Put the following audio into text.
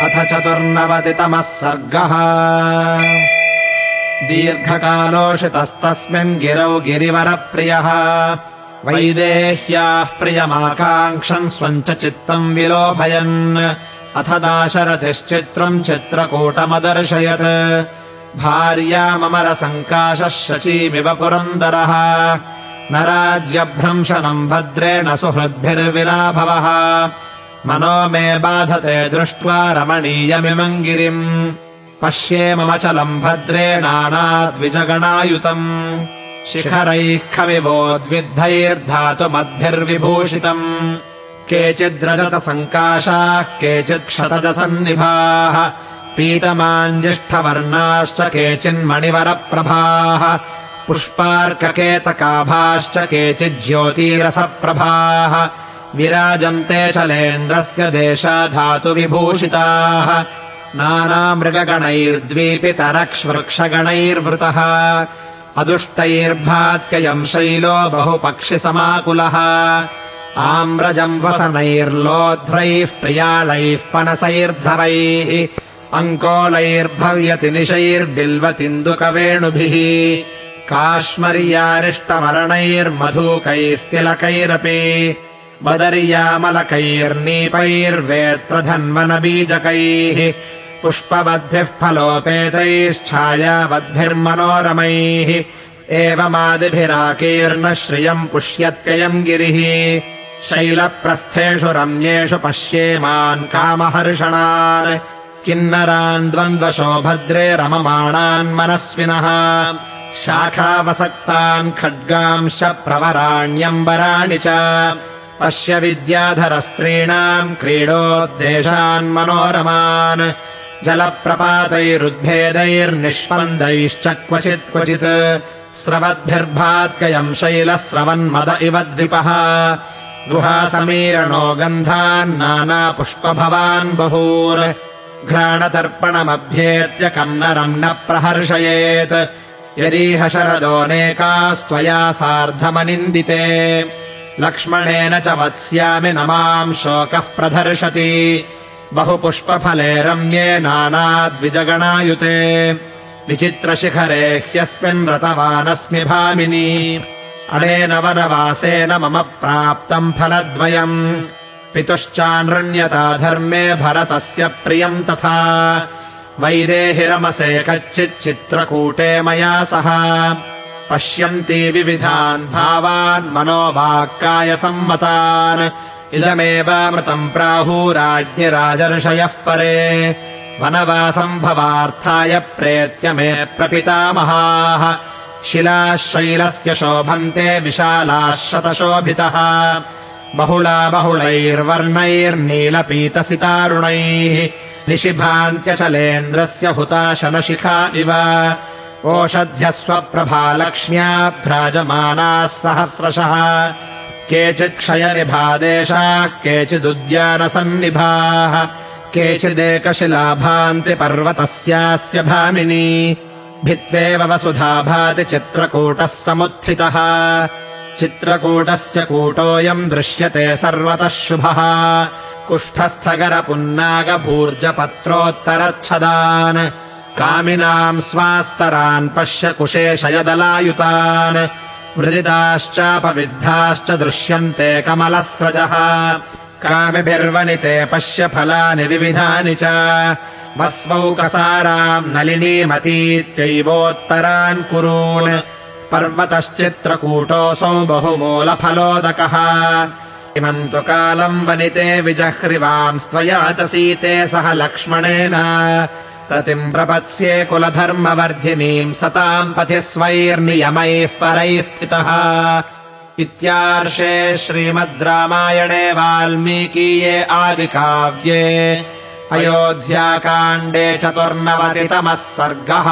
अथ चतुर्नवतितमः सर्गः। दीर्घकालोषितस्तस्मिन् गिरौ गिरिवरप्रियः। वैदेह्याः प्रियमाकाङ्क्षन् स्वम् च चित्तम् विलोभयन्। अथ दाशरथिश्चित्रम् चित्रकूटमदर्शयत्। भार्याममरसङ्काशः शचीमिव पुरन्दरः। न राज्यभ्रंशनम् भद्रेण सुहृद्भिर्विराभवः मनो मे बाधते दृष्ट्वा रमणीयमिमम् गिरिम् पश्ये मम चलम् भद्रेणानाद्विजगणायुतम् शिखरैः खमिवोद्विद्धैर्धातुमद्भिर्विभूषितम् केचिद्रजतसङ्काशाः केचित्क्षतजसन्निभाः पीतमाञ्जिष्ठवर्णाश्च केचिन्मणिवरप्रभाः पुष्पार्ककेतकाभाश्च केचिज्योतिरसप्रभाः विराजन्ते चलेन्द्रस्य देशाधातुविभूषिताः। नानामृगगणैर्द्वीपितरक्ष्वृक्षगणैर्वृतः। अदुष्टैर्भात्ययम् शैलो बहुपक्षिसमाकुलः। आम्रजम् वसनैर्लोध्रैः प्रियालैः पनसैर्धवैः। अङ्कोलैर्भव्यति निशैर्बिल्वतिन्दुकवेणुभिः काश्मर्यारिष्टवर्णैर्मधूकैस्तिलकैरपि बदर्यामलकैर्नीपैर्वेत्रधन्वनबीजकैः पुष्पवद्भिः फलोपेतैश्छायावद्भिर्मनोरमैः एवमादिभिराकीर्न श्रियम् पुष्यत्ययम् गिरिः शैलप्रस्थेषु रम्येषु पश्येमान् कामहर्षणान् किन्नरान् द्वन्द्वशो भद्रे रममाणान् मनस्विनः शाखावसक्तान् खड्गांश्च प्रवराण्यम्बराणि च पश्य विद्याधरस्त्रीणाम् क्रीडोद्देशान् मनोरमान् जलप्रपातैरुद्भेदैर्निष्पन्दैश्च क्वचित्। क्वचित् स्रवद्भिर्भात्ययम् शैलस्रवन्मद इव द्विपः। गुहासमीरणो गन्धान्नानापुष्पभवान् बहून्। घ्राणतर्पणमभ्येत्य कन्नरम् न प्रहर्षयेत्। यदीह शरदोऽनेकास्त्वया सार्धमनिन्दिते लक्ष्मणेन च वत्स्यामि न माम् शोकः प्रदर्शति बहुपुष्पफले रम्ये नानाद्विजगणायुते। विचित्रशिखरे ह्यस्मिन् रतवानस्मि भामिनी। अनेन वनवासेन मम प्राप्तम् फलद्वयम्। पितुश्चानृण्यता धर्मे भरतस्य प्रियम् तथा। वैदेहिरमसे कच्चिच्चित्रकूटे मया सह पश्यन्ति विविधान् भावान् मनोवाक्कायसम्मतान् इदमेवामृतम् प्राहुराज्ञिराजर्षयः परे। वनवासम् भवार्थाय प्रेत्य मे प्रपितामहाः। शिलाः शैलस्य शोभन्ते विशालाः शतशोभितः बहुला बहुलैर्वर्णैर्नीलपीतसितारुणैः। निशिभान्त्यचलेन्द्रस्य हुताशनशिखा इव ओषध्यः स्वप्रभालक्ष्म्या भ्राजमानाः सहस्रशः। केचित्क्षयनिभादेशाः केचिदुद्यानसन्निभाः। केचिदेकशिलाभान्ति पर्वतस्यास्य भामिनी। भित्त्वेव वसुधा भाति चित्रकूटः समुत्थितः। चित्रकूटस्य कूटोऽयम् दृश्यते सर्वतः शुभः। कुष्ठस्थगरपुन्नागभूर्जपत्रोत्तरच्छदान् कामिनाम् स्वास्तरान् पश्य कुशेशयदलायुतान्। वृजिताश्चापविद्धाश्च दृश्यन्ते कमलस्रजः। कामिभिर्वनिते पश्य फलानि विविधानि च। वस्वौकसाराम् नलिनीमतीत्यैवोत्तरान् कुरून्। पर्वतश्चित्रकूटोऽसौ बहुमूलफलोदकः। इमम् तु कालम् वनिते विजह्रिवांस्त्वया च सीते सह लक्ष्मणेन रतिम् प्रपत्स्ये कुलधर्मवर्धिनीम् सताम् पथि स्वैर्नियमैः परैः स्थितः इत्यार्षे श्रीमद् रामायणे वाल्मीकीये आदिकाव्ये। अयोध्याकाण्डे चतुर्नवतितमः सर्गः